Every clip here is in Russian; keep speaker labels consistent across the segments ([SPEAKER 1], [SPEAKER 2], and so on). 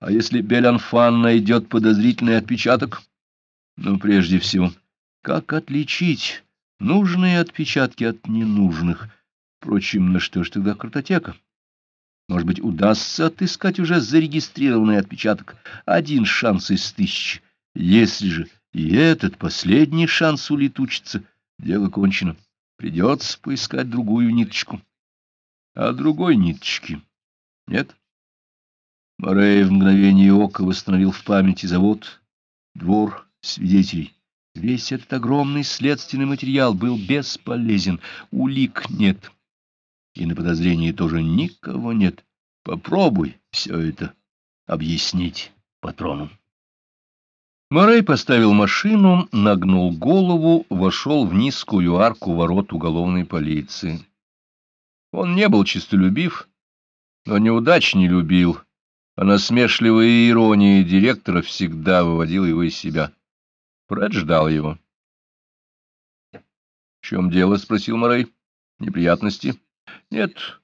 [SPEAKER 1] А если Белянфан найдет подозрительный отпечаток? Ну, прежде всего, как отличить нужные отпечатки от ненужных? Впрочем, на что ж тогда картотека? Может быть, удастся отыскать уже зарегистрированный отпечаток. Один шанс из тысячи. Если же и этот последний шанс улетучится, дело кончено. Придется поискать другую ниточку. А другой ниточки нет. Морей в мгновение ока восстановил в памяти завод, двор, свидетелей. Весь этот огромный следственный материал был бесполезен, улик нет. И на подозрении тоже никого нет. Попробуй все это объяснить патрону. Морей поставил машину, нагнул голову, вошел в низкую арку ворот уголовной полиции. Он не был честолюбив, но неудач не любил, а насмешливая ирония директора всегда выводила его из себя. Фред ждал его. — В чем дело? — спросил Морей. — Неприятности? — Нет,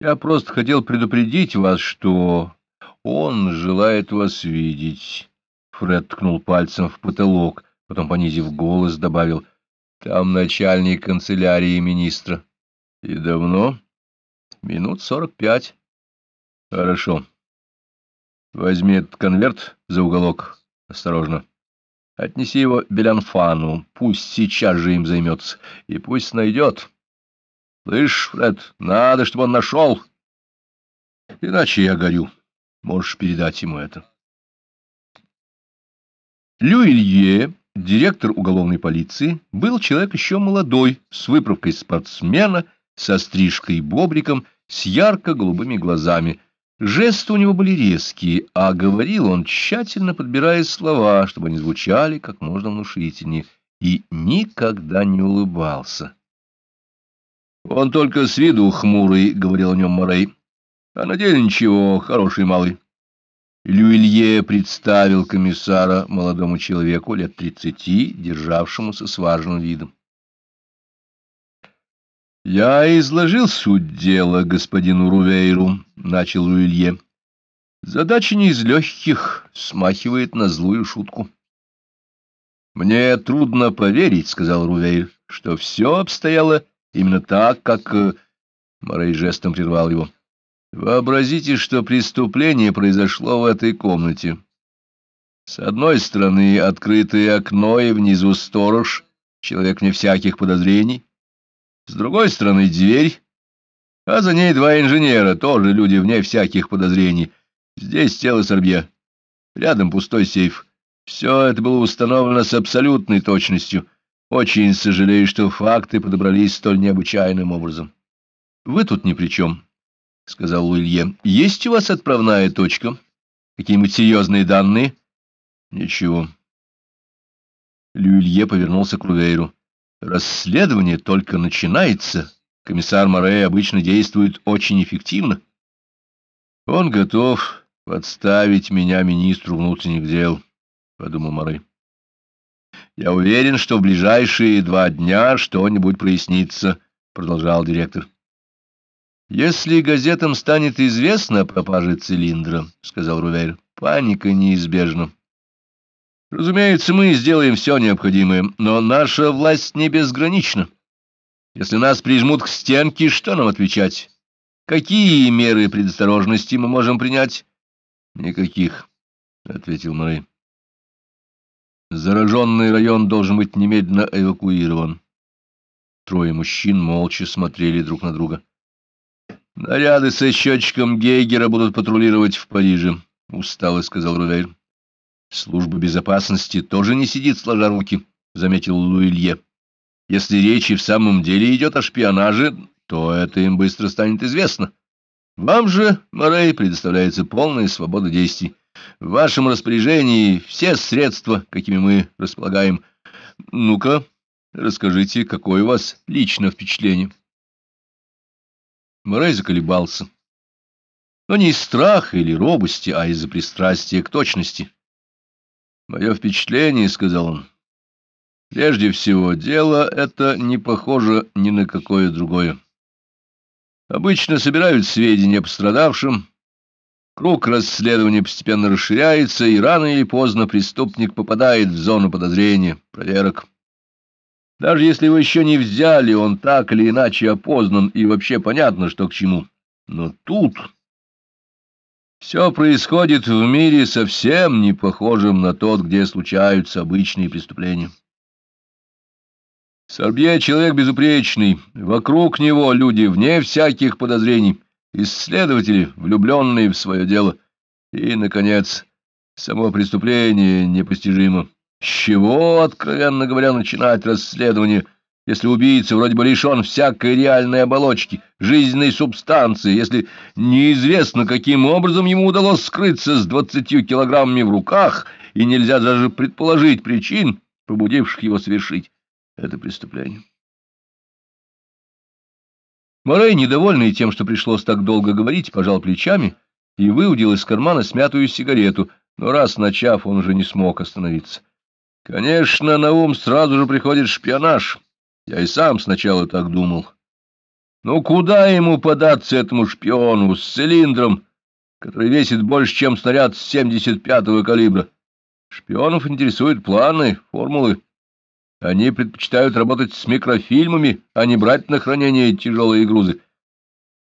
[SPEAKER 1] я просто хотел предупредить вас, что он желает вас видеть. Фред ткнул пальцем в потолок, потом, понизив голос, добавил, — Там начальник канцелярии министра. — И давно? — Минут сорок пять. — Хорошо. Возьми этот конверт за уголок. Осторожно. Отнеси его Белянфану, пусть сейчас же им займется, и пусть найдет. Слышь, Фред, надо, чтобы он нашел. Иначе я горю. Можешь передать ему это. Люилье, директор уголовной полиции, был человек еще молодой, с выправкой спортсмена, со стрижкой бобриком, с ярко-голубыми глазами. Жесты у него были резкие, а говорил он, тщательно подбирая слова, чтобы они звучали как можно внушительнее, и никогда не улыбался. «Он только с виду хмурый», — говорил о нем Морей, — «а на деле ничего, хороший малый». Люилье представил комиссара молодому человеку лет тридцати, державшемуся с важным видом. — Я изложил суть дела господину Рувейру, — начал Люилье. — Задача не из легких, смахивает на злую шутку. — Мне трудно поверить, — сказал Рувейр, — что все обстояло именно так, как... Э, Морей жестом прервал его. — Вообразите, что преступление произошло в этой комнате. С одной стороны открытое окно и внизу сторож, человек вне всяких подозрений. С другой стороны дверь, а за ней два инженера, тоже люди вне всяких подозрений. Здесь тело Сорбье, рядом пустой сейф. Все это было установлено с абсолютной точностью. Очень сожалею, что факты подобрались столь необычайным образом. Вы тут ни при чем. — сказал Уильям. — Есть у вас отправная точка? Какие-нибудь серьезные данные? — Ничего. Люилье повернулся к Рувейру. — Расследование только начинается. Комиссар Морей обычно действует очень эффективно. — Он готов подставить меня министру внутренних дел, — подумал Морей. — Я уверен, что в ближайшие два дня что-нибудь прояснится, — продолжал директор. — «Если газетам станет известно о пропаже цилиндра, — сказал Рувейр, — паника неизбежна. Разумеется, мы сделаем все необходимое, но наша власть не безгранична. Если нас прижмут к стенке, что нам отвечать? Какие меры предосторожности мы можем принять? — Никаких, — ответил Мэй. Зараженный район должен быть немедленно эвакуирован. Трое мужчин молча смотрели друг на друга. — Наряды со счетчиком Гейгера будут патрулировать в Париже, — устало сказал Рувейр. Служба безопасности тоже не сидит сложа руки, — заметил Луилье. Если речь и в самом деле идет о шпионаже, то это им быстро станет известно. Вам же, Морей, предоставляется полная свобода действий. В вашем распоряжении все средства, какими мы располагаем. Ну-ка, расскажите, какое у вас лично впечатление? Морей заколебался. Но не из страха или робости, а из-за пристрастия к точности. «Мое впечатление», — сказал он, — «прежде всего, дело это не похоже ни на какое другое. Обычно собирают сведения о пострадавшем, Круг расследования постепенно расширяется, и рано или поздно преступник попадает в зону подозрения, проверок. Даже если его еще не взяли, он так или иначе опознан, и вообще понятно, что к чему. Но тут все происходит в мире совсем не похожем на тот, где случаются обычные преступления. Сорбье — человек безупречный, вокруг него люди вне всяких подозрений, исследователи, влюбленные в свое дело. И, наконец, само преступление непостижимо. С чего, откровенно говоря, начинать расследование, если убийца вроде бы лишен всякой реальной оболочки, жизненной субстанции, если неизвестно, каким образом ему удалось скрыться с двадцатью килограммами в руках, и нельзя даже предположить причин, побудивших его совершить это преступление. Морей, недовольный тем, что пришлось так долго говорить, пожал плечами и выудил из кармана смятую сигарету, но раз начав, он уже не смог остановиться. Конечно, на ум сразу же приходит шпионаж. Я и сам сначала так думал. Но куда ему податься этому шпиону с цилиндром, который весит больше, чем снаряд 75-го калибра? Шпионов интересуют планы, формулы. Они предпочитают работать с микрофильмами, а не брать на хранение тяжелые грузы.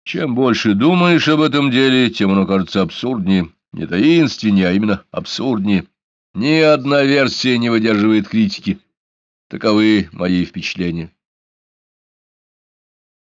[SPEAKER 1] Чем больше думаешь об этом деле, тем оно кажется абсурднее. Не таинственнее, а именно абсурднее. Ни одна версия не выдерживает критики. Таковы мои впечатления.